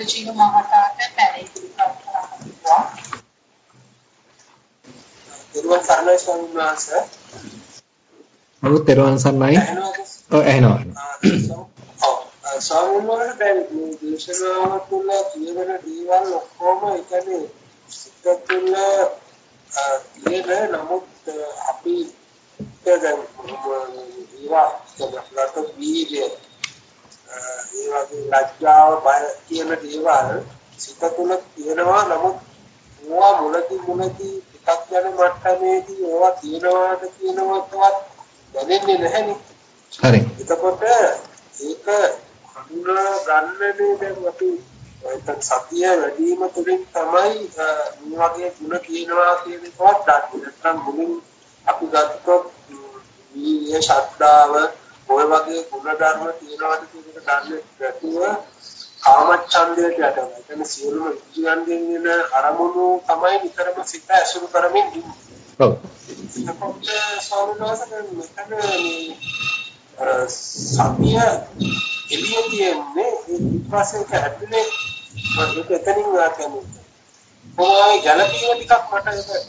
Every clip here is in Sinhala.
චන්ද්‍රචීල මහතාට පැහැදිලි කරලා. දරුවන් සරණයි ස්වාමීන් වහන්සේ. මොකද දරුවන් සරණයි. ඔව් ඇහෙනවා. ඔව් ස්වාමීන් වහන්සේ දැන් දේශනාව තුළ කියවන දේවල් ඔක්කොම ඒ කියන්නේ සිත තුළ තියෙන නමුත් අපි දැන් ඒවා තමයි වීර්ය ඒ වගේ ලැජ්ජාව බය කියන දේවල් සිත තුළ තියෙනවා නමුත් ඕවා මුලදී මුලදී ටිකක් යන මට්ටමේදී ඕවා තියෙනවාද කියනවත්වත් දැනෙන්නේ නැහැනේ. හරි. එතකොට ඒක හඳුනා ගන්නනේ දැන් අපි ඒත් සතිය වැඩි වීම තුළින් තමයි මේ වගේ ಗುಣ කියනවා කියන එකවත් දන්නේ. නැත්නම් මුලින් අපි ගත්තොත් මේ ශබ්දාව ඔය වගේ ගුණ ධර්ම තියනවාද කියන එක දන්නේ නැතුව කාමච්ඡන්දයට යටවෙනවා. ඒ කියන්නේ සියලුම ඉන්ද්‍රියන්ගෙන් එන අරමුණු තමයි නිතරම සිත ඇසුරු කරමින් ඉන්නේ. ඔව්. එතකොට ස්වාමීන් මෙතන සතිය එළිය පස්සේ ඒක ඇතුලේ මම එතනින් වාක්‍යන්නේ. කොහොමයි ගැළපීම ටිකක් මට ඒක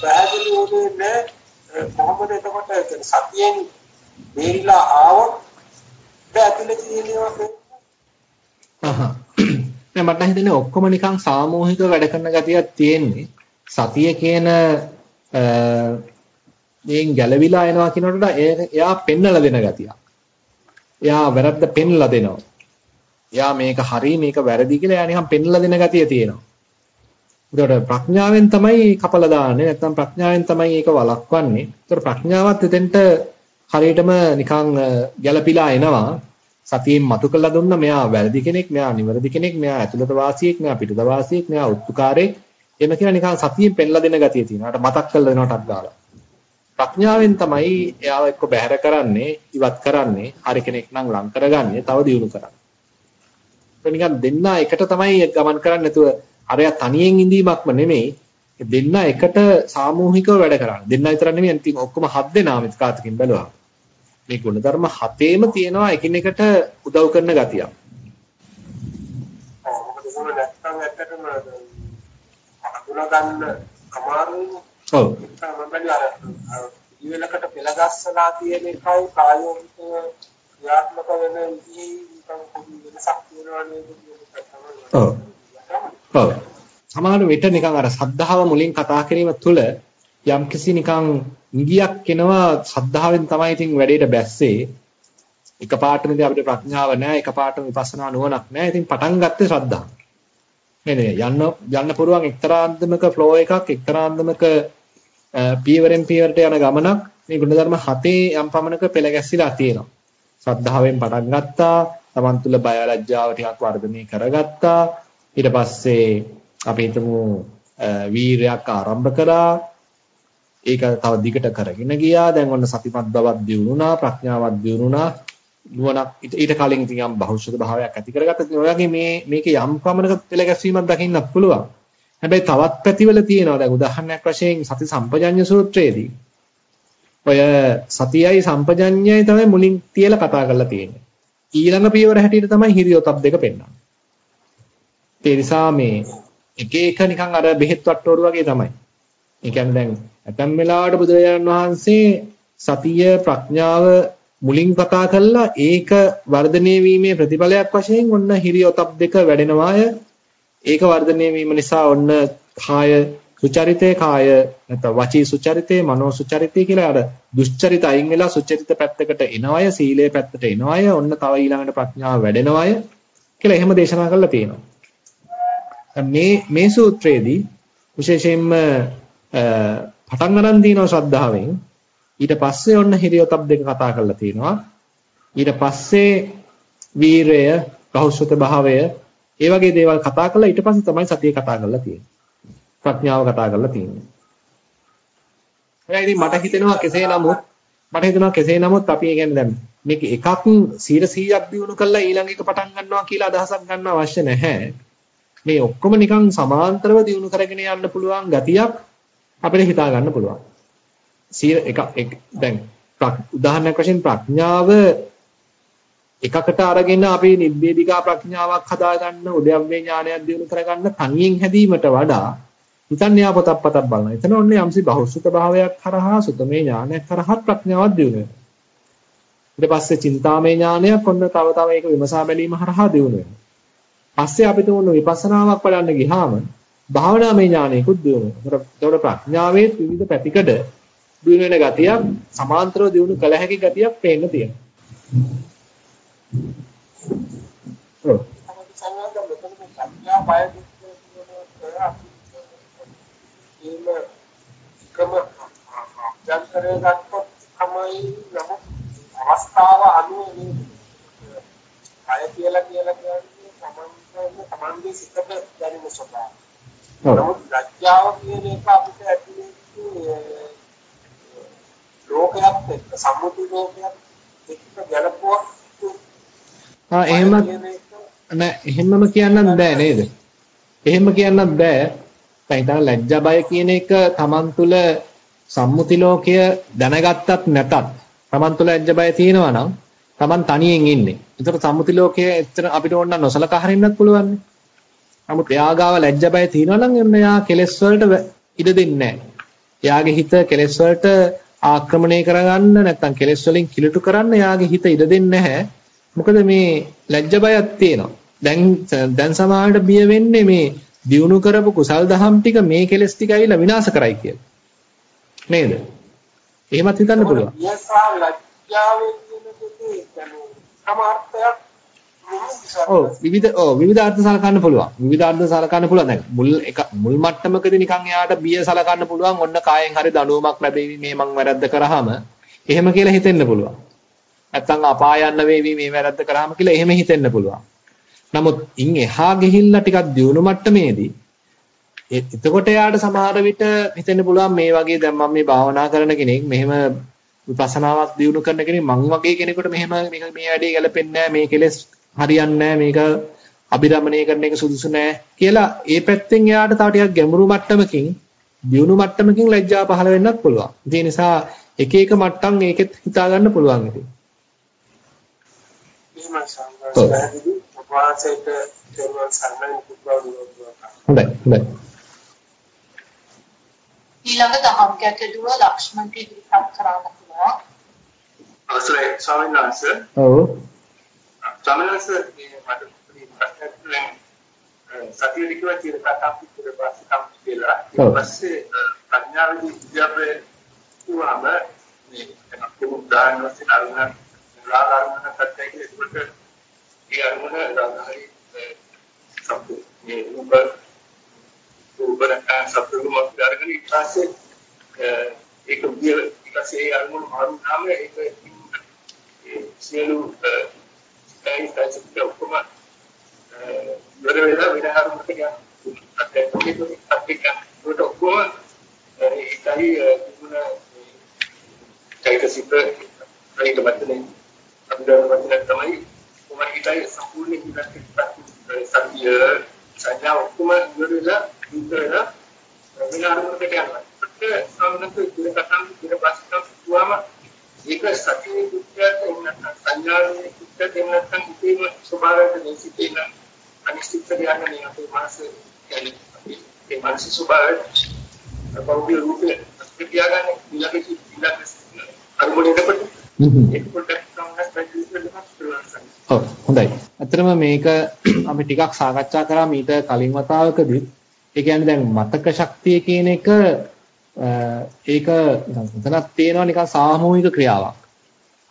පැහැදිලි වුණේ නැහැ. කොහොමද එතකොට සතියෙන් බේරිලා ආවොත් ඇතුලේ තියෙනවා අහහ නෑ මට හිතෙන්නේ ඔක්කොම නිකන් සාමූහික වැඩ කරන ගතියක් තියෙන්නේ සතිය කියන මේන් ගැලවිලා එනවා කියනකොට එයා පෙන්නලා දෙන ගතියක්. එයා වැරද්ද පෙන්නලා දෙනවා. එයා මේක හරි මේක වැරදි කියලා එයා නිකන් පෙන්නලා දෙන ගතිය තියෙනවා. ඒකට ප්‍රඥාවෙන් තමයි කපලා දාන්නේ නැත්නම් ප්‍රඥාවෙන් තමයි ඒක වළක්වන්නේ. ඒකට ප්‍රඥාවත් එතෙන්ට හරියටම නිකන් ගැළපීලා එනවා. සතියෙන් මතු කළා දුන්න මෙයා වැරදි කෙනෙක්, මෙයා නිවැරදි කෙනෙක්, මෙයා ඇතුළත වාසියෙක්, මෙයා පිටත වාසියෙක්, මෙයා උත්තුකාරයෙක්. එහෙම කියලා නිකන් සතියෙන් පෙන්ලා දෙන ගතිය තියෙනවා. අර මතක් කරලා දෙනවටක් දාලා. ප්‍රඥාවෙන් තමයි එයාව එක්ක බැහැර කරන්නේ, ඉවත් කරන්නේ, හරි කෙනෙක් නම් ලං කරගන්නේ, තව දියුණු කරන්නේ. ඒක නිකන් දෙන්න එකට තමයි ගමන් කරන්නේ නැතුව අරයා තනියෙන් ඉඳීමක්ම නෙමෙයි. දෙන්න එකට සාමූහිකව වැඩ කරන්නේ. දෙන්න විතර නෙමෙයි අන්තිම ඔක්කොම හත් දෙනා මෙත් කාතකින් බැලුවා. මේ ගුණධර්ම හතේම තියෙනවා එකිනෙකට උදව් කරන ගතියක්. ඔව් ඉවෙලකට පෙළගස්සලා තියෙන එකයි ප්‍රායෝගික ක්‍රියාත්මක වෙන විදිහේ නිකන් පොඩි වෙනසක් තියෙනවා නේද ඔව්. ඔව්. සමහර විට නිකන් අර සද්ධාව මුලින් කතා කිරීම තුළ යම්කිසි නිකන් ඉඟියක් එනවා සද්ධාවෙන් තමයි ඉතින් වැඩේට බැස්සේ. එකපාරටම ඉතින් අපිට ප්‍රඥාව නැහැ, එකපාරටම විපස්සනා නුවණක් නැහැ. ඉතින් පටන් ගත්තේ ශ්‍රද්ධාව. නේද? යන්න යන්න පුරුවන් එක්තරාන්දමක ෆ්ලෝ එකක්, එක්තරාන්දමක පියවරෙන් පියවරට යන ගමනක් මේ ගුණධර්ම හතේ යම් පමණක පෙළ ගැස්සිලා තියෙනවා. ශ්‍රද්ධාවෙන් පටන් ගත්තා, Taman තුල බය ලැජ්ජාව ටිකක් වර්ධනය කරගත්තා. ඊට පස්සේ අපි හිතමු වීරයක් ආරම්භ කරා ඒක තව දිගට කරගෙන ගියා. දැන් ඔන්න සතිපත් බවක් දියුණුනා, ප්‍රඥාවක් දියුණුනා. නුවණක් ඊට කලින් ඉතින් යම් බහුශක භාවයක් ඇති කරගත්තා. ඉතින් ඔයගේ මේ මේකේ යම් පමණක පෙළ ගැස්වීමක් දකින්නත් පුළුවන්. හැබැයි තවත් පැතිවල තියෙනවා. දැන් උදාහරණයක් වශයෙන් සති සම්පජඤ්ඤ සූත්‍රයේදී ඔය සතියයි සම්පජඤ්ඤයයි තමයි මුලින් තියලා කතා කරලා තියෙන්නේ. ඊළඟ පියවර හැටියට තමයි හිරියොතප් දෙක පෙන්වන්නේ. ඒ නිසා මේ එක එක නිකන් අර බෙහෙත් වට්ටෝරු වගේ තමයි. ඒ කියන්නේ දැන් ඇතැම් වෙලාවට බුදුරජාණන් වහන්සේ සතිය ප්‍රඥාව මුලින් කතා කළා ඒක වර්ධනය වීමේ ප්‍රතිඵලයක් වශයෙන් ඔන්න හිරියොතප් දෙක වැඩෙනවාය. ඒක වර්ධනය වීම නිසා ඔන්න කාය සුචරිතේ කාය නැත්නම් වචී සුචරිතේ මනෝ සුචරිතේ කියලා අර දුෂ්චරිත අයින් වෙලා සුචරිත පැත්තකට එනවය සීලයේ පැත්තට එනවය ඔන්න තව ඊළඟට ප්‍රඥාව වැඩෙනවය කියලා එහෙම දේශනා කරලා තියෙනවා. මේ මේ සූත්‍රයේදී විශේෂයෙන්ම පටන් ගන්න දිනවා ශ්‍රද්ධාවෙන්. ඊට පස්සේ ඔන්න හිරියොතප් දෙක කතා කරලා තිනවා ඊට පස්සේ වීරය බහුශ්‍රත භාවය ඒ වගේ දේවල් කතා කරලා ඊට පස්සේ තමයි සතිය කතා කරලා තියෙන්නේ. ප්‍රඥාව කතා කරලා තියෙන්නේ. එයා ඉතින් මට හිතෙනවා කෙසේ නමුත් මට හිතෙනවා කෙසේ නමුත් අපි කියන්නේ දැන් මේක එකක් 100ක් දිනු කරලා ඊළඟ එක පටන් ගන්නවා කියලා අදහසක් ගන්න අවශ්‍ය නැහැ. මේ ඔක්කොම නිකන් සමාන්තරව දිනු කරගෙන යන්න පුළුවන් ගතියක් අපිට හිතා ගන්න පුළුවන්. සිය එක දැන් උදාහරණයක් වශයෙන් ප්‍රඥාව එකකට අරගෙන අපි නිබ්බේධිකා ප්‍රඥාවක් හදාගන්න උද්‍යව්‍ය ඥානයක් දිනු කරගන්න තනියෙන් හැදීමට වඩා හිතන්නේ යා පොතක් පතක් බලන. එතන ඔන්නේ යම්සි බහුසුත භාවයක් කරහා සුතමේ ඥානයක් කරහා ප්‍රඥාවක් දිනු වෙනවා. ඊට පස්සේ චින්තාමේ ඥානයක් ඔන්න තව තව ඒක විමසා බැලීම හරහා දිනු වෙනවා. පස්සේ අපිට ඕන විපස්සනාවක් බලන්න ගියාම භාවනාමය ඥානයකුත් දිනු වෙනවා. ඒතකොට ප්‍රඥාවේ විවිධ පැතිකඩ දිනු වෙන ගතියක් සමාන්තරව දිනු කළ හැකි ගතියක් පේන්න තියෙනවා. ඔව්. සංවාද මෙතන සංඥා බය එහෙම එකම දැන් කරේ ගත්තොත් තමයි නමුත් අවස්ථාව අනුව මේ අය කියලා කියලා කියන්නේ තමන්ගේ තමන්ගේ සිතට දැනෙන ස්වභාවය. නමුත් ලැජ්ජාව කියන එක අපිට ඇතුලේ ලෝකයක් එක්ක සම්මුති ලෝකයක් එක්ක ගැලපුවක් ආ එහෙම නෑ එහෙමම කියන්නත් බෑ නේද? එහෙම කියන්නත් බෑ. දැන් ලැජ්ජා බය කියන එක Taman තුල සම්මුති ලෝකය දැනගත්තත් නැතත් Taman තුල ලැජ්ජා බය තියෙනවා නම් Taman තනියෙන් ඉන්නේ. ඒතර සම්මුති ලෝකයේ එච්චර අපිට ඕන නම් නොසලකා හරින්නත් පුළුවන්. නමුත් එයා ගාව ලැජ්ජා බය තියෙනවා නම් එන්න එයා කෙලෙස් වලට ඉඩ දෙන්නේ නැහැ. එයාගේ හිත කෙලෙස් වලට ආක්‍රමණය කරගන්න නැත්නම් කෙලෙස් වලින් කිලුටු කරන්න එයාගේ හිත ඉඩ දෙන්නේ නැහැ. මොකද මේ ලැජ්ජා බයක් තියෙනවා. දැන් දැන් සමාජයට බිය වෙන්නේ මේ දියුණු කරපු කුසල් දහම් ටික මේ කෙලස් ටික ඇවිල්ලා විනාශ කරයි කියලා. නේද? එහෙමත් හිතන්න පුළුවන්. යසා ලැජ්ජාවෙන් කියන දෙකේ සමාර්ථයක් ඔව් විවිධ ඔව් විවිධ අර්ථ සලකන්න පුළුවන්. විවිධ අර්ථ සලකන්න පුළුවන්. දැන් මුල් එක මුල් මට්ටමකදී නිකන් එයාට බිය සලකන්න පුළුවන්. ඔන්න කායෙන් හරි දඬුවමක් ලැබෙවි මේ මං වැරද්ද කරාම. එහෙම කියලා හිතෙන්න පුළුවන්. නැත්තම් අපාය යන්න වේවි මේ වැරද්ද කරාම කියලා එහෙම හිතෙන්න පුළුවන්. නමුත් ඉන් එහා ගිහිල්ලා ටිකක් දියුණු මට්ටමේදී එතකොට යාට සමහර විට හිතෙන්න පුළුවන් මේ වගේ දැන් මම මේ භාවනා කරන කෙනෙක් මෙහෙම විපස්සනාවක් දියුණු කරන කෙනෙක් මං වගේ කෙනෙකුට මෙහෙම මේක මේ වැඩේ ගැලපෙන්නේ මේ කෙලෙස් හරියන්නේ මේක අභිරමණය කරන එක සුදුසු කියලා ඒ පැත්තෙන් එයාට තව ටිකක් ගැඹුරු මට්ටමකින් දියුණු මට්ටමකින් ලැජ්ජා පහළ වෙන්නත් පුළුවන්. ඒ නිසා එක එක මට්ටම් ඒකෙත් හිතා ගන්න පුළුවන් ඉතින්. හොඳයි හොඳයි. ඊළඟ දහම් ගැටලුව ලක්ෂ්මන්ට ඉදිරිපත් කරන්න පුළුවන්. අවසරයි ස්වාමීන් වහන්සේ. ඔව්. ස්වාමීන් වහන්සේ මේ මට ප්‍රශ්නයක් තියෙනවා. සතිය දිකව කියන කතාවක් ඉස්සර පස්සේ කම් කියලා. ඊට පස්සේ ප්‍රඥාවේදී විද්‍යාවේ තුවම මේ අපේ උදාහරණ වශයෙන් අරුණ ලාලාරුණ සත්‍යය කියලා ඒකට ඒ අරුණ රාහයි සම්පූර්ණ මේ උඹ උඹරට සතුටුම අරගෙන ඊට පස්සේ ඒක විදිය ඊට පස්සේ ඒ අරුණ මාරුනාම ඒක සියලු ස්ටයිල් ටච් ඔක්කොම වල වෙලා විනාරුමට යන අත්‍යවශ්‍ය අපිට උට ඔක්කොම ඒකයි මුණ චෛතසික ඒක වචනේ අපිට වචන තමයි කොහොමද හිතයි සම්පූර්ණ හිතට සතිය සංඥා ඔක්කොම ඉවර වෙලා ඉවර වෙලා විනාරුමට යනවා ඒත් සම්මත ඉතිරකටන් ඉතිරපස්සට තුවම ඒක සතියේ දුක්ඛයට එන්නත් සංඥාවේ දුක්ඛයට එන්නත් ඉතිම ස්වභාවයට දෙසිතේන අනිශ්චිත යන්නේ අපේ මනස කියන්නේ ඒ මානසික ස්වභාවය බෞද්ධ රූපේ ප්‍රතික්‍රියා ගන්න ඊළඟ ඊළඟ අනුමෝදනකට ඒක පොඩ්ඩක් ඔව් හොඳයි. අතරම මේක අපි ටිකක් සාකච්ඡා කරා මීට කලින් වතාවකදී. ඒ කියන්නේ දැන් මතක ශක්තිය කියන එක ඒක උතනක් තියෙනවා නිකන් සාමූහික ක්‍රියාවක්.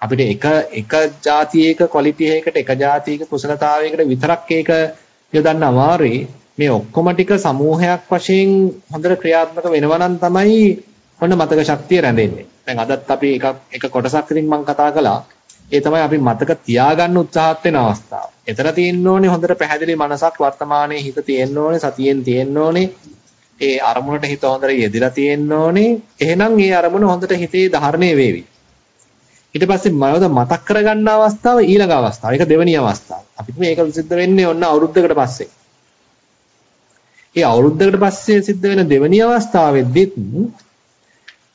අපිට එක එක જાතියක ක්වොලිටි එකකට එක જાතියක කුසලතාවයකට විතරක් ඒක යොදන්න අමාරුයි. මේ ඔක්කොම ටික සමූහයක් වශයෙන් හොඳට ක්‍රියාත්මක වෙනවා නම් තමයි ඔන්න මතක ශක්තිය රැඳෙන්නේ. දැන් අදත් අපි එක එක කොටසක් ඉතින් මම කතා කළා. ඒ තමයි අපි මතක තියාගන්න උත්සාහත් වෙන අවස්ථාව. එතන තියෙන්න ඕනේ හොඳට පැහැදිලි මනසක් වර්තමානයේ හිත තියෙන්න ඕනේ සතියෙන් තියෙන්න ඕනේ. ඒ අරමුණට හිත හොඳට යෙදලා තියෙන්න ඕනේ. එහෙනම් ඒ අරමුණ හොඳට හිතේ ධාරණය වේවි. ඊට පස්සේ මනස මතක් කරගන්න අවස්ථාව ඊළඟ අවස්ථාව. ඒක දෙවෙනි අවස්ථාව. අපිට මේක සිද්ධ වෙන්නේ ඔන්න අවුරුද්දකට පස්සේ. ඒ අවුරුද්දකට පස්සේ සිද්ධ වෙන දෙවෙනි අවස්ථාවෙදිත්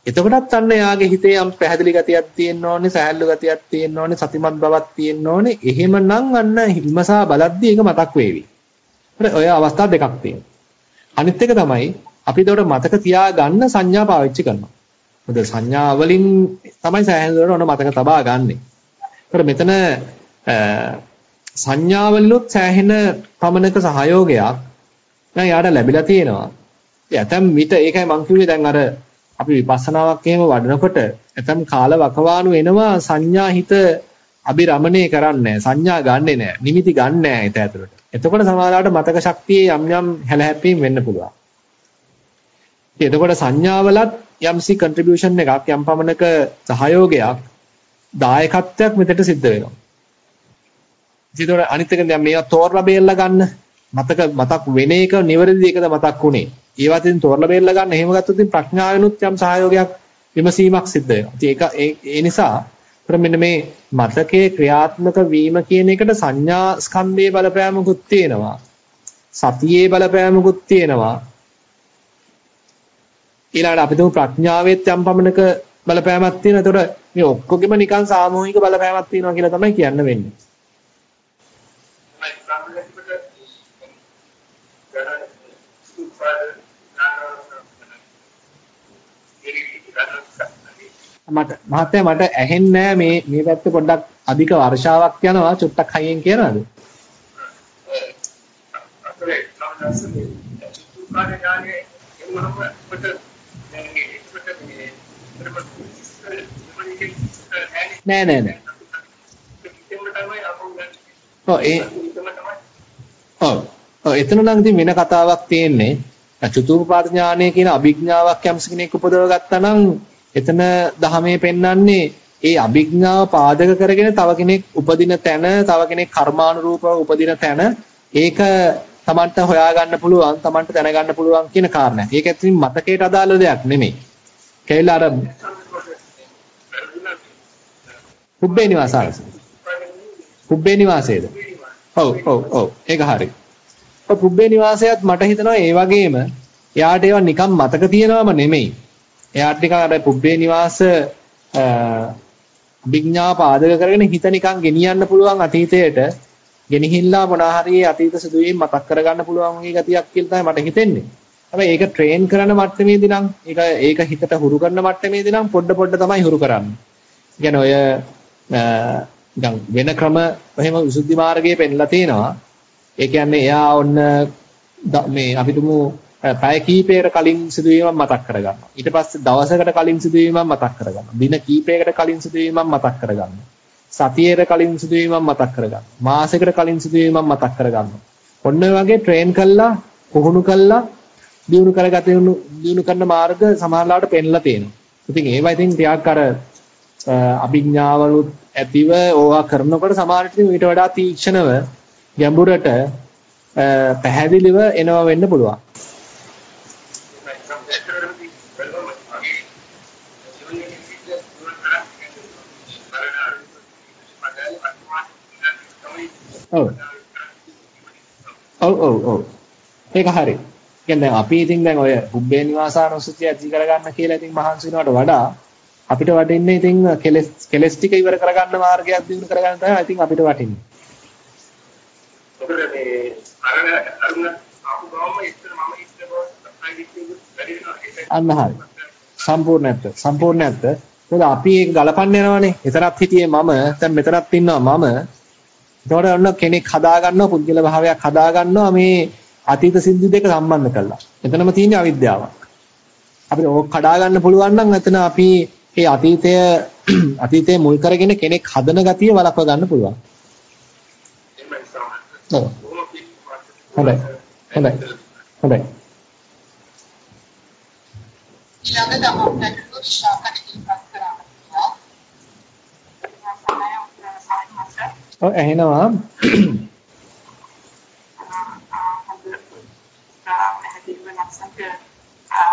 එතකොටත් අන්න එයාගේ හිතේ යම් පැහැදිලි ගතියක් තියෙන්න ඕනේ, සහැල්ලු ගතියක් තියෙන්න ඕනේ, සතිමත් බවක් තියෙන්න ඕනේ. එහෙමනම් අන්න විමසා බලද්දී ඒක මතක් වේවි. හරි ඔය අවස්ථා දෙකක් තියෙනවා. අනිත් එක තමයි අපි ඒකට මතක තියාගන්න සංඥා පාවිච්චි කරනවා. මොකද සංඥා වලින් තමයි සෑහෙන දුරට ඔන්න මතක තබා ගන්නෙ. ඒකට මෙතන සංඥාවලිනුත් සෑහෙන පමණක සහයෝගයක් දැන් යාට ලැබිලා තියෙනවා. ඇතම් විට ඒකයි මං කිව්වේ දැන් අර අපි විපස්සනාවක් එහෙම වඩනකොට ඇතම් කාල වකවානු එනවා සංඥා හිත අබිරමණය කරන්නේ සංඥා ගන්නෙ නෑ නිමිති ගන්න නෑ හිත ඇතුළට. එතකොට සමහරවිට මතක ශක්තියේ යම් යම් හැලහැප්පීම් වෙන්න පුළුවන්. එතකොට සංඥාවලත් යම්සි contribution එකක් යම් පමණක සහයෝගයක් දායකත්වයක් මෙතට සිද්ධ වෙනවා. ඉතින් අනිත් එක දැන් මේවා තෝරලා බේරලා ගන්න මතක මතක් වෙන එක නිවැරදි එකද මතක් වුනේ. ඒවත් ඉතින් තෝරලා බේරලා ගන්න එහෙම ගත්තොත් ඉතින් ප්‍රඥාවෙනුත් යම් සහයෝගයක් විමසීමක් සිද්ධ වෙනවා. ඉතින් ඒක ඒ නිසා මෙන්න මේ මතකයේ ක්‍රියාත්මක වීම කියන එකට සංඥා ස්කන්ධයේ බලපෑමකුත් තියෙනවා. සතියේ බලපෑමකුත් තියෙනවා. ඊළඟට අපි තුමු ප්‍රඥාවෙත් යම් පමණක බලපෑමක් තියෙනවා. ඒතකොට මේ ඔක්කොගෙම නිකන් සාමූහික බලපෑමක් තියෙනවා කියලා තමයි කියන්න වෙන්නේ. මට මහත්තයා මට ඇහෙන්නේ මේ මේ පැත්තේ පොඩ්ඩක් අධික වර්ෂාවක් යනවා චුට්ටක් හයියෙන් කියනවාද? නෑ නෑ නෑ. ඔව් ඒ ඔව් ඔව් එතන නම් ඉතින් වෙන කතාවක් තියෙන්නේ. චතුූපපාද ඥානය කියන අභිඥාවක් යම්ස කෙනෙක් උපදව ගත්තා නම් එතන දහමේ පෙන්වන්නේ ඒ අභිඥාව පාදක කරගෙන තව කෙනෙක් උපදින තැන, තව කෙනෙක් කර්මානුරූපව උපදින තැන ඒක Tamanට හොයාගන්න පුළුවන්, Tamanට දැනගන්න පුළුවන් කියන කාරණා. ඒක ඇත්තටම මතකයට අදාළ දෙයක් නෙමෙයි. කැවිලා අර පුබ්බේ නිවාසාරස. පුබ්බේ නිවාසයේද? ඔව් ඔව් ඔව් ඒක හරි. ඔය පුබ්බේ නිවාසයත් මට හිතෙනවා ඒ වගේම එයාට ඒවා නිකන් මතක තියෙනවම නෙමෙයි. එයාට නිකන් අර පුබ්බේ නිවාස අභිඥා පාදක කරගෙන හිත නිකන් ගෙනියන්න පුළුවන් අතීතයට ගෙනහිල්ලා මොනවා හරි අතීත සිදුවීම් මතක් කරගන්න පුළුවන් වගේ ගතියක් කියලා තමයි මට හිතෙන්නේ. හැබැයි ඒක ට්‍රේන් කරන මට්ටමේදී නම් ඒක ඒක හිතට හුරු කරන මට්ටමේදී නම් පොඩ පොඩ තමයි හුරු කරන්නේ. يعني ඔය නිකන් වෙන ක්‍රම එහෙම විසුද්ධි මාර්ගයේ පෙන්ලා තියෙනවා. ඒ කියන්නේ එයා ඔන්න මේ අපි තුමු පැය කීපයකට කලින් සිදුවීමක් මතක් කරගන්නවා. ඊට පස්සේ දවසකට කලින් සිදුවීමක් මතක් කරගන්නවා. දින කීපයකට කලින් සිදුවීමක් මතක් කරගන්නවා. සතියේට කලින් සිදුවීමක් මතක් කරගන්නවා. මාසයකට කලින් සිදුවීමක් මතක් කරගන්නවා. ඔන්න ඔය වගේ ට්‍රේන් කළා, පුහුණු කළා, දියුණු කරගත යුතු දියුණු කරන මාර්ග සමහරලාට පෙන්ලා තියෙනවා. ඉතින් ඒවා ඉතින් ටිකක් අර අභිඥාවලුත් ඇතිව ඕවා කරනකොට සමහරට ඊට වඩා තීක්ෂණව ගැඹුරට පැහැදිලිව එනවා වෙන්න පුළුවන්. ඔව්. ඔව් ඔව් ඔව්. ඒක හරි. කියන්නේ අපි ඉතින් දැන් ඔය උබ්බේ නිවාසානුසුතිය ඇති කරගන්න කියලා ඉතින් මහන්සි වෙනවට වඩා අපිට වටින්නේ ඉතින් කෙලස් කෙලස් ටික ඉවර කරගන්න මාර්ගයක් දිනු කරගන්න තමයි ඉතින් අපිට වටින්නේ. ඔබට මේ අරණ අරුණ ආපු ගාම ඉස්සර මම ඉස්සර අන්න හරි. සම්පූර්ණ නැත්ත. සම්පූර්ණ නැත්ත. මොකද අපි ඒක ගලපන්න යනවනේ. එතරම් හිටියේ මම, දැන් මෙතනත් ඉන්නවා මම. එතකොට ඔන්න කෙනෙක් හදා ගන්නවා පුද්ගල භාවයක් හදා ගන්නවා මේ අතීත සිද්ධි දෙක සම්බන්ධ කරලා. එතනම තියෙන අවිද්‍යාවක්. අපිට ඕක කඩා ගන්න පුළුවන් නම් එතන අපි මේ අතීතය අතීතයේ මුල් කරගෙන කෙනෙක් හදන ගතිය වළක්ව ගන්න පුළුවන්. ඔව්. හොඳයි. හොඳයි. හොඳයි. ඊළඟ දහම් ගැටළු ශාකට ඉවත් කරනවා. ඔව් ඇහෙනවා.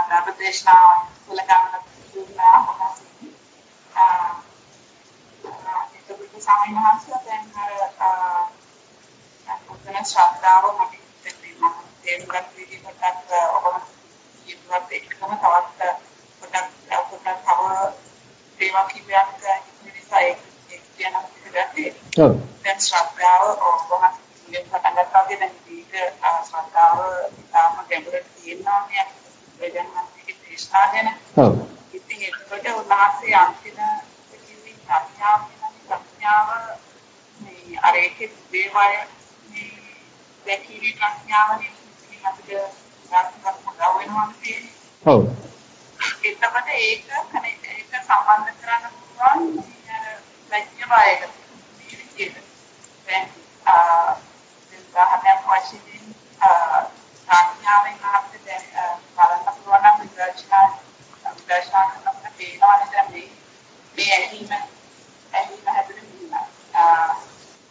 ධර්මදේශනා වල ගන්න දුන්නා ආ ඒක සාමාන්‍යයෙන් දැන් අර ඔතන ශ්‍රද්ධාව මට තේරෙනවා තේරුම් ගන්න විදිහට ඔබ කියනවත් එක්කම තවත් පොඩක් තව ඒවා කිව්වක් නිසා ඒක කියන පිටදී ඔව් දැන් ශ්‍රද්ධාව ඔබවහන්සේ පටන් ගත්තා වගේ දැන් මේක ශ්‍රද්ධාව ඉතාම ගැඹුරට තියෙනවා නේ වෙදන් මාසිකේ දේශනා ගැන. ඔව්. ඉතින් ඒකට උන්වහන්සේ අන්තිම කිව්වේ ප්‍රඥාව කියන ප්‍රඥාව මේ අර ඒකේ දේවය මේ දැකීමේ ප්‍රඥාවනේ ඉතින් අපිට ගන්න වෙනවා තියෙන්නේ ඔව්. එතකොට ඒක ඒක සම්බන්ධ කරන්න පුළුවන් මේ විදිහට. දැන් ආ දැන් වශයෙන් සංඥාවෙන් අපිට දැන් බලන්න පුළුවන් නම් විදර්ශනා විදර්ශනා කරනකොට පේනවානේ දැන් මේ මේ ඇහිම ඇහිම හැදෙන්නේ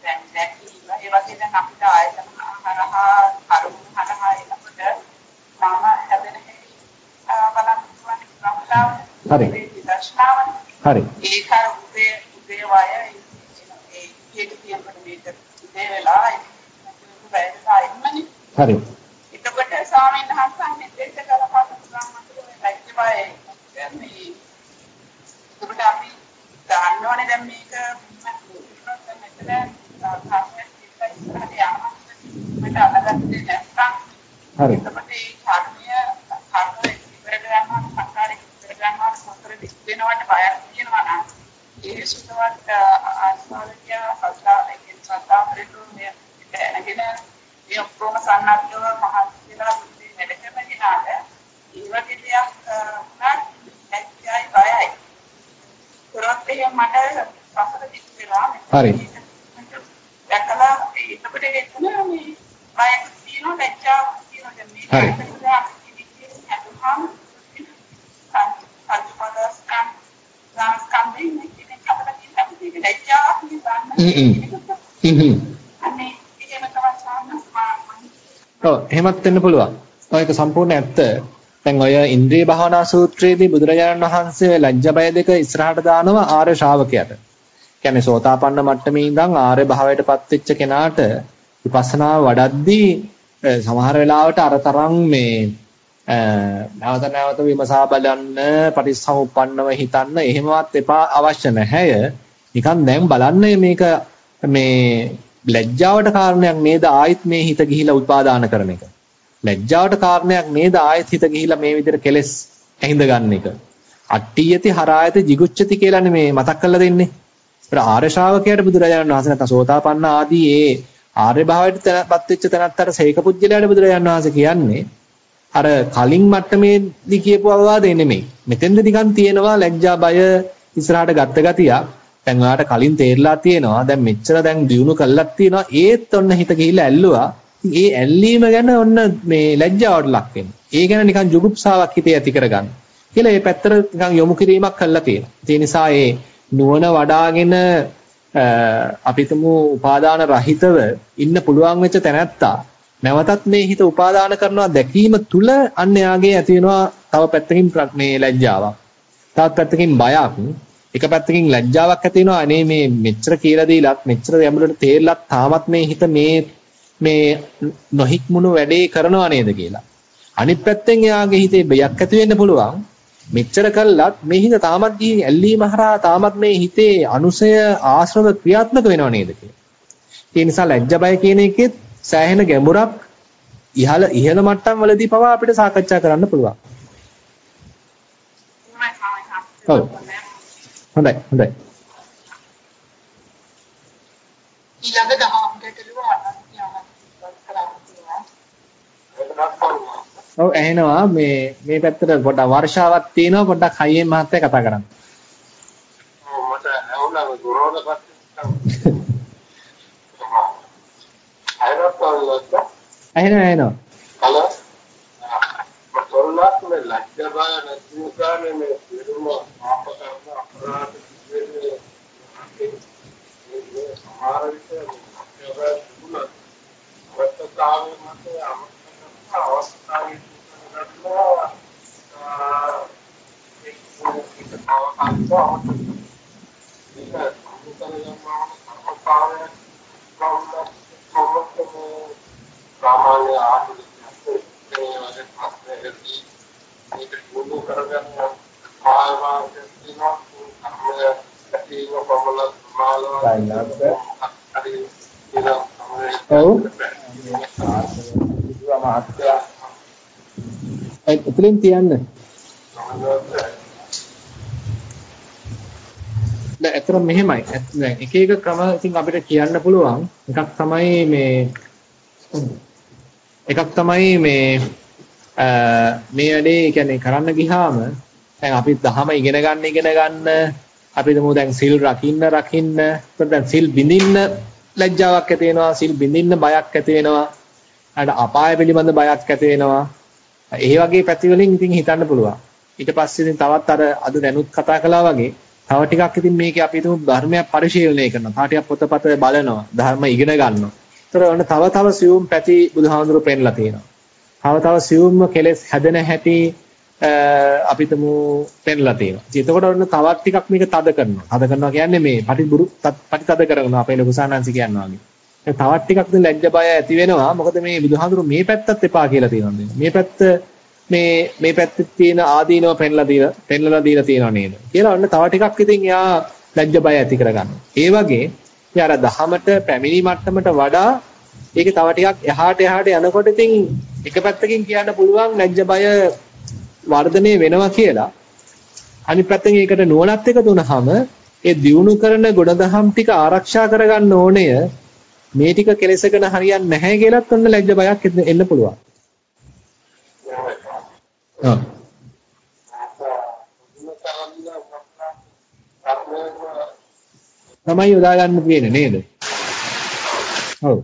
දැන් දැකීම ඒ වගේ දැන් අපිට ආයතන හරහා කරුණු හරහා එනකොට මම හැදෙන බලන්න පුළුවන් හරි. හරි. ඒක Claro. එහෙම මට සසර දික් වෙලා හරි. දැකලා එතකොට එතන මේ බයක් තියෙනවා ලැජ්ජාවක් තියෙනවා දැන් මේ හරි. එහෙමත් වෙන්න පුළුවන්. එක සම්පූර්ණ ඇත්ත. දැන් ඔය ඉන්ද්‍රිය භාවනා සූත්‍රයේදී බුදුරජාණන් වහන්සේ ලැජ්ජ බය දෙක ඉස්සරහට දානවා ආර්ය ශ්‍රාවකයාට. කියන්නේ සෝතාපන්න මට්ටමේ ඉඳන් ආර්ය භාවයටපත් වෙච්ච කෙනාට විපස්සනා වඩද්දී සමහර වෙලාවට අර තරම් මේ නැවත නැවත විමසා බලන්න පටිච්චසමුප්පන්නව හිතන්න එහෙමවත් එපා අවශ්‍ය නැහැ. නිකන් දැන් බලන්න මේක මේ ලැජ්ජාවට කාරණයක් නේද ආයෙත් මේ හිත ගිහිලා උත්පාදාන කරන එක. ලැජ්ජාවට කාරණයක් නේද ආයෙත් හිත ගිහිලා මේ විදිහට කෙලස් ඇහිඳ ගන්න එක. අට්ඨියති හරායති jigucchati කියලානේ මේ මතක් කරලා දෙන්නේ. ඒත් ආර්ය ශ්‍රාවකයාට බුදුරජාණන් වහන්සේ නැත්නම් සෝතාපන්න ආදී ඒ ආර්ය භාවයට තැනපත් වෙච්ච තැනත්තර සේක පුජ්‍යලයට බුදුරජාණන් වහන්සේ කියන්නේ අර කලින් මට්ටමේදී කියපු අවවාදේ නෙමෙයි. මෙතෙන්ද නිකන් තියෙනවා ලැජ්ජා බය ඉස්සරහට ගත්ත ගතියක්. දැන් ඔයාලට කලින් තේරලා තියෙනවා. දැන් මෙච්චර දැන් දිනු කළක් තියෙනවා. ඒත් ඔන්න හිත ගිහිල්ලා ඇල්ලුවා. ඒ ඇල්ලීම ගැන ඔන්න මේ ලැජ්ජාවට ලක් වෙනවා. ඒ ගැන නිකන් ජුගුප්සාවක් හිතේ ඇති කරගන්න. කියලා මේ පැත්තට නිකන් යොමු කිරීමක් කළා තියෙනවා. ඒ නිසා ඒ නුවණ වඩාගෙන අපිටම උපාදාන රහිතව ඉන්න පුළුවන් වෙච්ච තැනැත්තා නැවතත් මේ හිත උපාදාන කරනවා දැකීම තුල අන්න යාගේ ඇති වෙනවා තව පැත්තකින් මේ ලැජ්ජාවක්. තවත් පැත්තකින් බයක්. එක පැත්තකින් ලැජ්ජාවක් ඇති වෙනවා අනේ මේ මෙච්චර කියලා දීලත් මෙච්චර යමුලට තේරලත් තාමත් මේ හිත මේ මේ නොහික්මුණු වැඩේ කරනවා නේද කියලා. අනිත් පැත්තෙන් එයාගේ හිතේ බයක් ඇති වෙන්න පුළුවන්. මෙච්චර කළත් මේ හිත තාමත් ගිහින් ඇල්ලීම හරහා තාමත් මේ හිතේ අනුසය ආශ්‍රව ක්‍රියාත්මක වෙනව නේද කියලා. ඒ නිසා ලැජ්ජ බය කියන එකෙත් සෑහෙන ගැඹුරක් ඉහළ ඉහළ මට්ටම් වලදී පවා අපිට සාකච්ඡා කරන්න පුළුවන්. ඔව්. හොඳයි හොඳයි. ඊළඟ දහම් ගැටලුව ඔව් ඇහෙනවා මේ මේ පැත්තට පොඩ්ඩක් වර්ෂාවක් තියෙනවා පොඩ්ඩක් හයියෙන් මහත්තයා කතා කරන්න. ඔව් මට ඇහුණා මේ ගොරෝද පස්සේ. ඇහෙනවා ඇහෙනවා. කල මතොල්ලාත් මේ ලැජ්ජා බය නැති නිසානේ මේ සිරුම ආපකරන අපරාධ කිව්වේ සමහර විට ඒවා තිබුණා. වත්තතාවේ මත අවස්ථාවේ ගන්නවා ඒක ඒක අවකාශය ඒක සම්පූර්ණයෙන්ම අවකාශය සාමාන්‍ය ආධුනික මේ වගේ ප්‍රශ්නයකදී මේක දුරු කරගන්න කාලවාක පමණ මාළව හරි කියලා ඔව් එතලින් තියන්න. දැන් අතන මෙහෙමයි. දැන් එක එක ක්‍රම ඉතින් අපිට කියන්න පුළුවන්. එකක් තමයි මේ එකක් තමයි මේ මේ වැඩේ කියන්නේ කරන්න ගියාම දැන් අපි දහම ඉගෙන ගන්න ඉගෙන ගන්න. අපි දමු දැන් සිල් රකින්න රකින්න. දැන් සිල් බිඳින්න ලැජ්ජාවක් ඇති වෙනවා සිල් බිඳින්න බයක් ඇති වෙනවා අර අපාය පිළිබඳ බයක් ඇති වෙනවා. ඒ වගේ පැති වලින් ඉතින් හිතන්න පුළුවන්. ඊට පස්සේ ඉතින් තවත් අර අද දැනුත් කතා කළා වගේ තව ටිකක් ඉතින් මේකේ අපි හිතමු ධර්මයක් පරිශීලනය කරනවා. තව ටිකක් පොතපත බලනවා. ධර්ම ඉගෙන ගන්නවා. ඒතර ඔන්න තව තව සියුම් පැති බුදුහාමුදුරු පෙන්ලා තියෙනවා. තව තව සියුම්ම කෙලෙස් හැදෙන හැටි අපිටම පෙන්ලා තියෙනවා. ඉතින් එතකොට ඔන්න තවත් ටිකක් මේක තද කරනවා. තද කරනවා කියන්නේ මේ පටිබුරු පටිතද කරනවා. අපේ ලොකු සානංශ කියනවා වගේ. තවත් ටිකක් ලැජ්ජ බය ඇති වෙනවා. මොකද මේ බුදුහාඳුරු මේ පැත්තත් එපා කියලා තියෙනවා. මේ පැත්ත මේ මේ පැත්තේ තියෙන ආදීනව පෙන්ලා දීලා පෙන්ලා දීලා තියෙනවා නේද? කියලා ඔන්න තව ටිකක් ඉතින් එයා ලැජ්ජ බය ඇති කරගන්නවා. ඒ වගේ ඉතින් අර දහමට පැමිණි මට්ටමට වඩා ඒක තව ටිකක් එහාට එහාට යනකොට ඉතින් එක පැත්තකින් කියන්න පුළුවන් ලැජ්ජ බය වර්ධනය වෙනවා කියලා අනිත් පැත්තෙන් ඒකට නුවණත් එකතු වුනහම ඒ දියුණු කරන ගුණධම් ටික ආරක්ෂා කරගන්න ඕණය මේ ටික කෙලෙසගෙන හරියන්නේ නැහැ කියලාත් ඔන්න ලැජ්ජ බයක් එන්න පුළුවන්. ඔව්. තමයි යොදා ගන්න තියෙන්නේ නේද? ඔව්.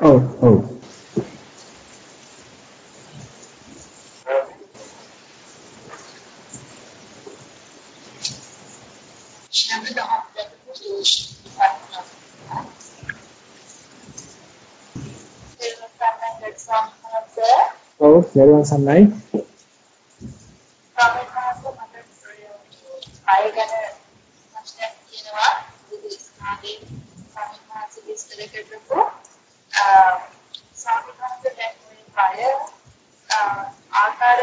ඔව් ඔව් ඔව් දරුවන් සන්නයි අය ගැන ප්‍රශ්නයක් තියෙනවා බුදු ස්නාගේ සමිමාසි විස්තර කරපු සාමිමාස දැන් මේ කය ආකාර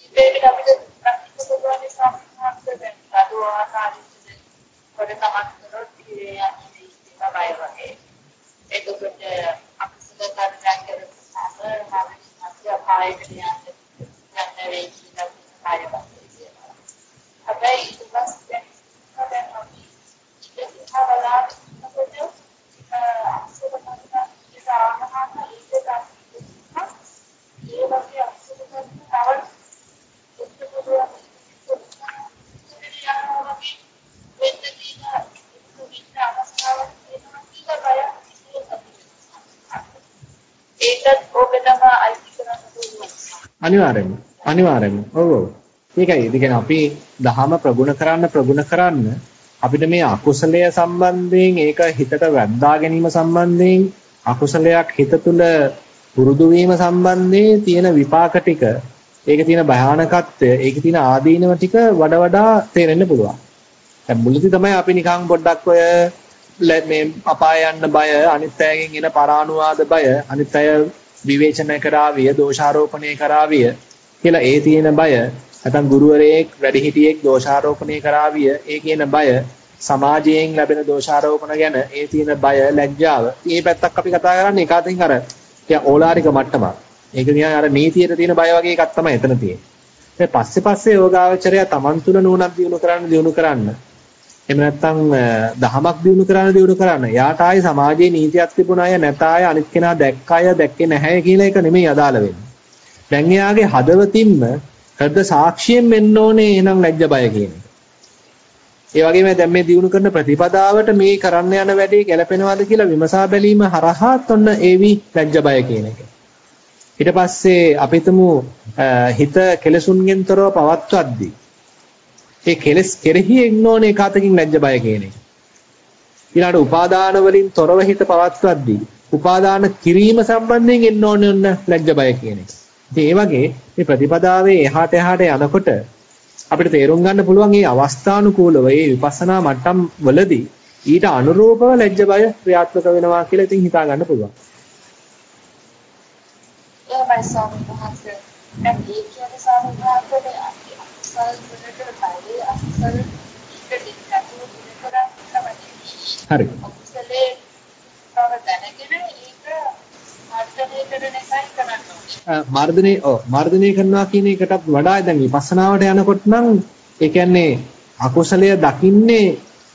ඉබේට අපිට ප්‍රතිපද කරන්නේ සමිමාස දැන් අදෝ ආකාරයට කොට තමක් කරොත් ඉරේ යන්නේ තමයි වගේ එතකොට අපිට කරගන්න කරපුවාම මානසික අපායකට යන්න යන්න වෙයි කියලා කාර්යයක් හැබැයි ඊට පස්සේ දැන් අපි ඉතින් හවලා මොකද අක්ෂර කරන ඉත ආහන ඒක තමයි ඒ වගේ අක්ෂර කරන තව ඒකත් ඔබටම අයිති කරන්න පුළුවන්. අනිවාර්යෙන්ම අනිවාර්යෙන්ම ඔව් ඔව් ඒකයි. ඒ කියන්නේ අපි දහම ප්‍රගුණ කරන්න ප්‍රගුණ කරන්න අපිට මේ අකුසලය සම්බන්ධයෙන් ඒක හිතට වැද්දා ගැනීම සම්බන්ධයෙන් අකුසලයක් හිත තුළ පුරුදු වීම සම්බන්ධයෙන් තියෙන විපාක ටික ඒකේ තියෙන භයානකත්වය ඒකේ තියෙන ආදීනව ටික වඩා වඩා තේරෙන්න පුළුවන්. දැන් මුලදී තමයි අපි නිකන් පොඩ්ඩක් ඔය මේ අපාය යන්න බය අනිත් අයගෙන් එන පරානුවාද බය අනිත් අය විවේචන කරාවිය දෝෂාරෝපණය කරාවිය කියලා ඒ තියෙන බය. නැත්නම් ගුරුවරයෙක් වැඩිහිටියෙක් දෝෂාරෝපණය කරාවිය ඒ කියන බය සමාජයෙන් ලැබෙන දෝෂාරෝපණ ගැන ඒ තියෙන බය ලැජ්ජාව. මේ පැත්තක් අපි කතා කරන්නේ ඒකාතින් අර ටික ඕලාරික මට්ටමක්. ඒක නිකන් අර නීතියට තියෙන බය වගේ එකක් තමයි එතන තියෙන්නේ. ඊට පස්සේ පස්සේ යෝගාවචරය තමන් තුළ නුවණක් දිනු කරන්න දිනු කරන්න. එහෙම නැත්නම් දහමක් දිනු කරන්න දිනු කරන්න යාට ආයේ සමාජයේ නීතියක් තිබුණ අය නැත අය අනිත් කෙනා දැක්ක අය දැක්කේ නැහැ කියලා එක නෙමෙයි අදාළ වෙන්නේ දැන් එයාගේ හදවතින්ම හෘද සාක්ෂියෙන් වෙන්න ඕනේ එහෙනම් ලැජ්ජ බය කියන එක. ඒ වගේම දැන් මේ දිනු කරන ප්‍රතිපදාවට මේ කරන්න යන වැඩේ ගැලපෙනවද කියලා විමසා බැලීම හරහාත් ඔන්න ඒවි ලැජ්ජ බය කියන එක. ඊට පස්සේ අපිටම හිත කෙලසුන්ගෙන් තොරව පවත්වද්දී ඒ කෙලස් කෙරෙහි එන්න ඕනේ කාතකින් ලැජ්ජ බය කියන එක. ඊළඟට උපාදාන වලින් තොරව හිත පවත්වද්දී උපාදාන කිරීම සම්බන්ධයෙන් එන්න ඕනේ ඔන්න ලැජ්ජ බය කියන එක. ඉතින් ඒ වගේ මේ ප්‍රතිපදාවේ එහාට එහාට යනකොට අපිට තේරුම් ගන්න පුළුවන් මේ අවස්ථානුකූලව මේ විපස්සනා මට්ටම් වලදී ඊට අනුරූපව ලැජ්ජ බය ක්‍රියාත්මක වෙනවා කියලා ඉතින් හිතා ගන්න පුළුවන්. එහෙමයි ස්වාමීන් වහන්සේ. දැන් ඒ කියන්නේ ස්වාමීන් හරි. මර්ධනය ඔව් මර්ධනය කරනවා කියන එකටත් වඩා දැන් විපස්සනාවට යනකොට නම් ඒ කියන්නේ අකුසලය දකින්නේ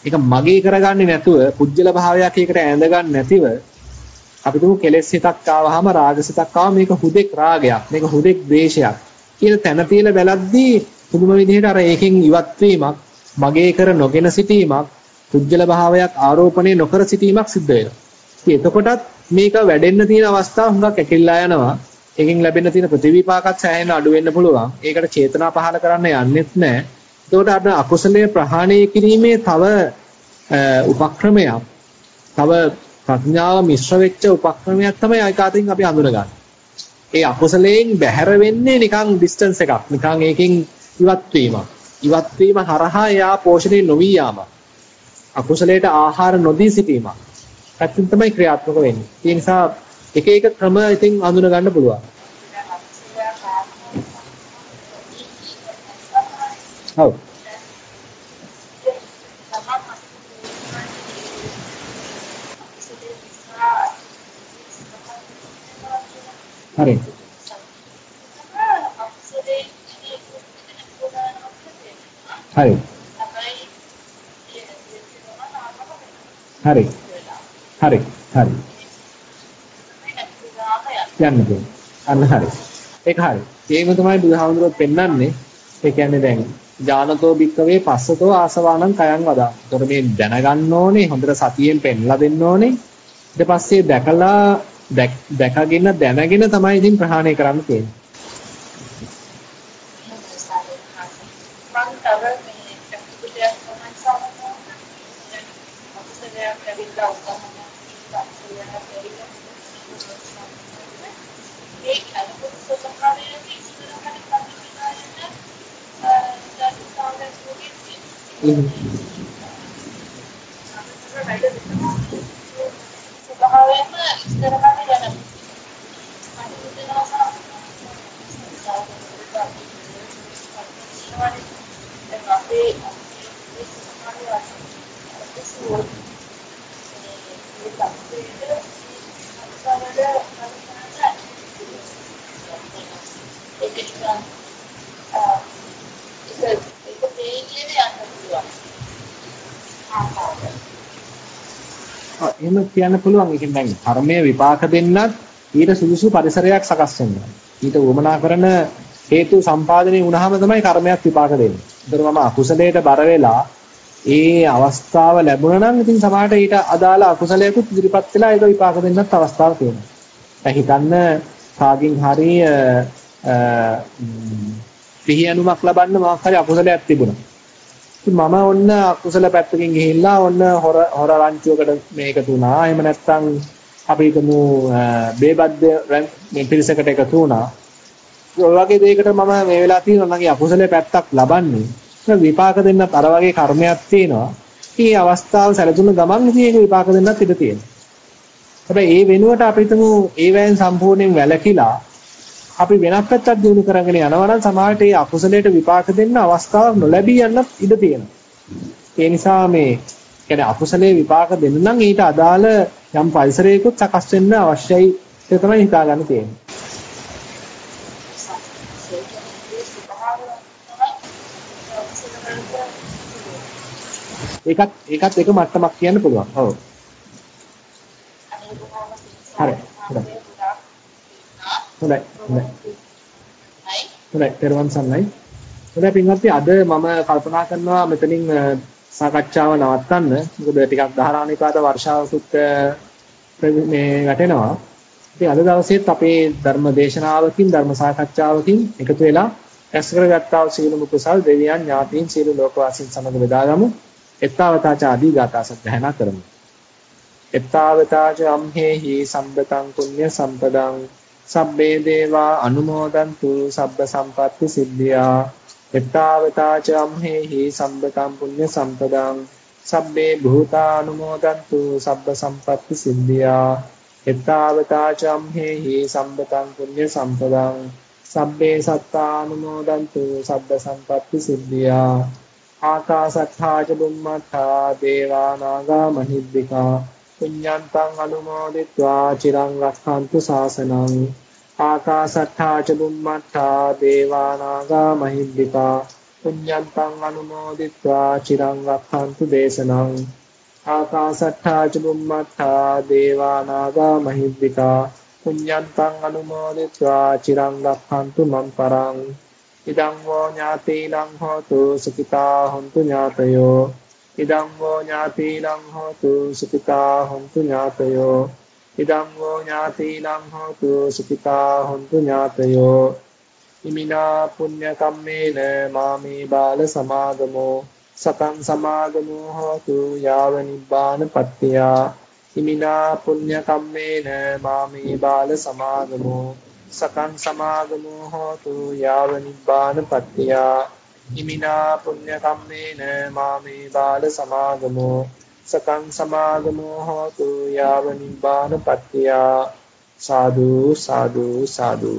ඒක මගේ කරගන්නේ නැතුව පුජ්‍යල භාවයක් ඒකට ඇඳගන්න නැතිව අපි තුමු කෙලෙස් හිතක් ආවහම රාග සිතක් ආව මේක හුදෙක් රාගයක් මේක හුදෙක් ද්වේෂයක් කියන තැන තියලා බැලද්දී පුදුම විදිහට අර ඒකෙන් ඉවත් වීමක් මගේ කර නොගෙන සිටීමක් පුජ්‍යල භාවයක් ආරෝපණය නොකර සිටීමක් සිද්ධ වෙනවා. ඉතින් එතකොටත් මේක වැඩෙන්න තියෙන අවස්ථා හුඟක් ඇකිල්ලා යනවා. ඒකෙන් ලැබෙන්න තියෙන ප්‍රතිවිපාකත් සෑහෙන අඩු වෙන්න පුළුවන්. ඒකට චේතනා පහල කරන්න යන්නෙත් නැහැ. එතකොට අර අකුසලයේ ප්‍රහාණය කිරීමේ තව උපක්‍රමයක් තව ප්‍රඥාව මිශ්‍ර වෙච්ච උපක්‍රමයක් තමයි ඒකාතින් අපි හඳුනගන්නේ. ඒ අකුසලයෙන් බැහැර වෙන්නේ නිකන් ඩිස්ටන්ස් එකක්. නිකන් ඒකෙන් ඉවත් වීමක්. ඉවත් වීම හරහා එයා පෝෂණය නොවි යාමක්. අකුසලයට ආහාර නොදී සිටීමක්. පැත්තෙන් තමයි ක්‍රියාත්මක වෙන්නේ. ඒ නිසා එක එක ක්‍රම ඉතින් හඳුන ගන්න පුළුවන්. ඔව්. හරි. හරි. හරි. හරි. හරි. යන්න දෙන්න. අන්න හරි. ඒක හරි. ඒකම තමයි බුදුහාමුදුරුවෝ පෙන්වන්නේ. ඒ කියන්නේ දැන් ඥානතෝ භික්කවේ පස්සතෝ ආසවානං කයං වදා. ඒතර මේ දැනගන්න ඕනේ හොඳට සතියෙන් පෙන්ලා දෙන්න ඕනේ. ඊට පස්සේ දැකලා දැකගෙන දැනගෙන තමයි ඉතින් ප්‍රහාණය කරන්න තියෙන්නේ. ස්වභාවයෙන්ම ඉස්සරහට යනවා. එහෙම කියන්න පුළුවන්. ඒකෙන් දැන් කර්මය විපාක දෙන්නත් ඊට සුදුසු පරිසරයක් සකස් වෙනවා. ඊට උවමනා කරන හේතු සම්පාදනය වුණාම තමයි කර්මයක් විපාක දෙන්නේ. ඒතර මම අකුසලයට බර වෙලා ඒ අවස්ථාව ලැබුණා නම් ඉතින් සමහරට ඊට අදාළ අකුසලයකුත් ඉදිරිපත් වෙලා ඒක විපාක දෙන්නත් අවස්ථාවක් තියෙනවා. දැන් හිතන්න කාගෙන් හරි පිහියනුමක් ලබන්න මොකක් හරි අකුසලයක් තිබුණා. ඉතින් මම ඔන්න අකුසල පැත්තකින් ගිහිල්ලා ඔන්න හොර හොර රංචුවකට මේකතු වුණා. එහෙම නැත්නම් අපි හිතමු බේබද්ද මේ පිරිසකට එකතු වුණා. ඔය වගේ දෙයකට මම මේ වෙලාව තියෙනවා නම් අකුසලයේ පැත්තක් ලබන්නේ. විපාක දෙන්නත් අර වගේ කර්මයක් තියෙනවා. මේ අවස්ථාව සැලසුණු ගමන් ඉතින් ඒක විපාක දෙන්නත් ඉඩ තියෙනවා. හැබැයි ඒ වෙනුවට අපි හිතමු ඒ වෑයන් සම්පූර්ණයෙන් වැළකීලා අපි වෙනත් පැත්තක් දිනු කරගෙන යනවා නම් සමාජයට ඒ අකුසලයට විපාක දෙන්න අවස්ථාවක් නොලැබී යන්නත් ඉඩ තියෙනවා. ඒ නිසා මේ කියන්නේ අකුසලයේ විපාක දෙන්න නම් ඊට අදාළ යම් පරිසරයකුත් සකස් වෙන්න අවශ්‍යයි ඒක තමයි හිතා ගන්න තියෙන්නේ. ඒකත් ඒකත් එක මට්ටමක් කියන්න පුළුවන්. ඔව්. හරි. හොඳයි. හොඳයි. හොඳයි. පෙරවන් සන්නයි. හොඳයි පින්වත්නි අද මම කල්පනා කරනවා මෙතනින් සාකච්ඡාව නවත්තන්න. මොකද ටිකක් ධාරානිපාත වර්ෂාවකුත් මේ වැටෙනවා. ඉතින් අද දවසේත් අපේ ධර්ම දේශනාවකින් ධර්ම සාකච්ඡාවකින් එකතු වෙලා රැස් කරගත්තා වූ සීලමු කුසල් දෙවියන් ඥාතීන් සියලු ලෝකවාසීන් සමග බෙදාගමු. එත්තාවතාච ආදී ගාථා සත්‍යයනා කරමු. එත්තාවතාච අම්හෙහි සම්බතං පුඤ්ඤ සම්පදං සබ්බේ දේවා අනුමෝදන්තු සබ්බ සම්පatti සිද්ධියා. එත්තාවතාච අම්හෙහි සම්බතං පුඤ්ඤ සම්පදං. සබ්බේ භූතානුමෝදන්තු සබ්බ සම්පත්ති සිද්ධියා. එත්තාවතා චම්හෙහි සම්බතං පුඤ්ඤ සම්පදං. සබ්බේ සත්තානුමෝදන්තු සබ්බ සම්පත්ති සිද්ධියා. ආකාසත්තා ච බුම්මත්තා දේවා නාග මහිද්దికා. පුඤ්ඤන්තං අනුමෝදිत्वा චිරං රක්ඛන්තු ශාසනං ආකාසට්ඨා ච බුම්මට්ඨා දේවානාගා මහිද්దికා පුඤ්ඤන්තං අනුමෝදිत्वा චිරං රක්ඛන්තු දේශනං. ආකාසට්ඨා ච බුම්මට්ඨා දේවානාගා මහිද්దికා පුඤ්ඤන්තං අනුමෝදිत्वा චිරං රක්ඛන්තු මම් පරං. ඉදං වෝ ඥාතීනං හෝතු සුඛිතා හොන්තු ඥාතයෝ. ඉදං වෝ ඥාතීනං හෝතු සුඛිතා හොන්තු ඥාතයෝ. ඉදං වෝ ඥාතීනං හෝතු සුඛිතා හොන්තු ඥාතයෝ. ඉමිනා පුඤ්ඤ කම්මේන මාමේ බාල සමාගමෝ. සතං සමාගමෝ හෝතු යාව නිබ්බාන පත්තියා. ඉමිනා පුඤ්ඤ කම්මේන මාමේ බාල සමාගමෝ. සතං සමාගමෝ හෝතු යාව නිබ්බාන පත්තියා. ඉමිනා පුඤ්ඤ කම්මේන මාමේ බාල සමාගමෝ සතං සමාගමෝ හෝතු යාව නිබ්බාන පත්තියා. සාදු සාදු සාදු.